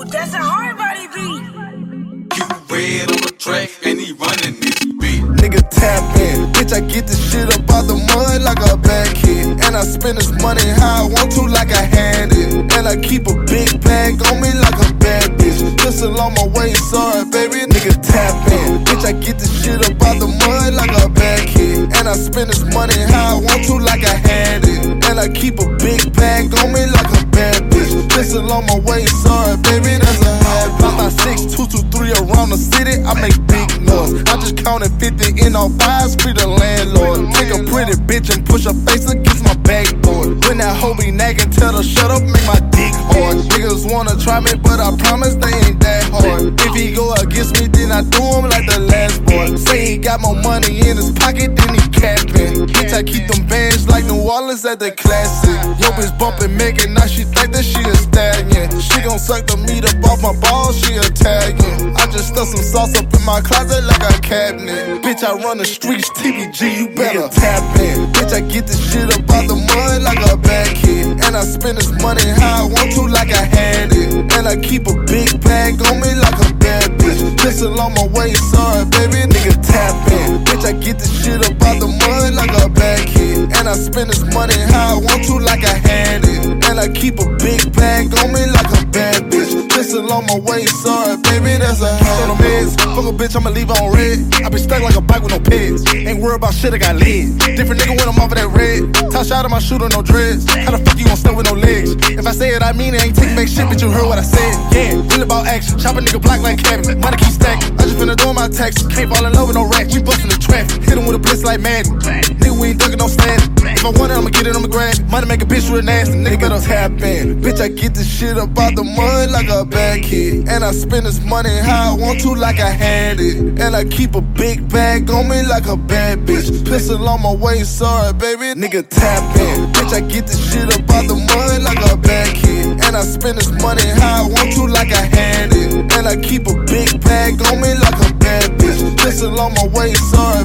Ooh, that's a hard body beat. You red on the track and he running this beat. Nigga tap in, bitch. I get this shit up out the mud like a bad kid, and I spend this money how I want to, like I hand it, and I keep a big bag on me like a bad bitch. Just along my way, sorry, baby. Nigga tap in, bitch. I get this shit up out the mud like a bad kid, and I spend this money how I want to, like I hand it, and I keep a big bag on me like a bad Just along my way, sorry, baby. That's a habit. Pop my six two two three around the city, I make big noise. I just counted 50 in all fives, free the landlord. Take a pretty bitch and push her face against my backboard. When that hoe be nagging, tell her shut up, make my dick hard. Niggas wanna try me, but I promise they ain't that hard. If he go against me, then I do him like the last boy. Say he got more money in his pocket than he capping. Bitch, I keep them bands New at the classic. Yo, bitch bumping Megan, now she think that she a stallion. She gon' suck the meat up off my balls, she a Italian. I just stuck some sauce up in my closet like a cabinet. Bitch, I run the streets, TBG, you better tap in. Bitch, I get this shit up out the mud like a bad kid. And I spend this money how I want to, like I had it. And I keep a big bag on me like a bad bitch. Just along my way, sorry, get this shit up out the mud like a bad kid. And I spend this money how I want to, like I had my way, sorry, baby, that's a habit. Meds, fuck a bitch, I'ma leave on red. I been stuck like a bike with no pets. Ain't worried about shit, I got lead. Different nigga when I'm off of that red. Top shot of my shooter, no dreads. How the fuck you gon' step with no legs? If I say it, I mean it. Ain't taking back shit, but you heard what I said. Yeah, really about action. Chop a nigga black like Kevin. Money keep stacking. I just finna do my taxes. Can't fall in love with no rats. We bustin' the traffic. Hit him with a blitz like Madden. Nigga, we ain't ducking no stand. If I want it, I'ma get it, I'ma grab it. Money make a bitch real nasty. Nigga, better tap in. Bitch, I get this shit up out the mud like a bad kid. And I spend this money how I want to, like I had it. And I keep a big bag on me like a bad bitch. Pistol on my way, sorry, baby. Nigga, tap in. Bitch, I get this shit up out the mud like a bad kid. And I spend this money how I want to, like I had it. And I keep a big bag on me like a bad bitch. Pistol on my way, sorry.